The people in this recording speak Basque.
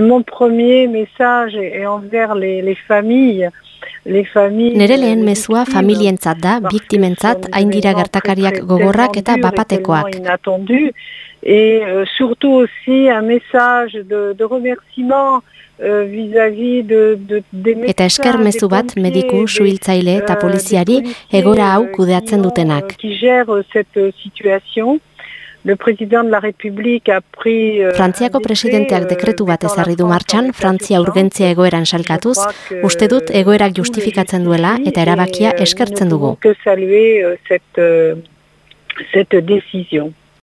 Mon premier message est envers les, les familles. Nere lehen mezua familientzat da, biktimentzat, hain dira gertakariak gogorrak eta bapatekoak. Et euh, surtout aussi un message de, de remerciement euh, vis-à-vis de, de, de Eta esker mezu bat mediku, suhiltzaile eta euh, poliziari egora hau kudeatzen dutenak. Qui gère cette situation. Le président de la a pris Frantziako presidenteak dekretu bat ezarri du martxan, Frantzia urgentzia egoeran salkatuz, uste dut egoerak justifikatzen duela eta erabakia eskertzen dugu. Que saluer cette, cette décision.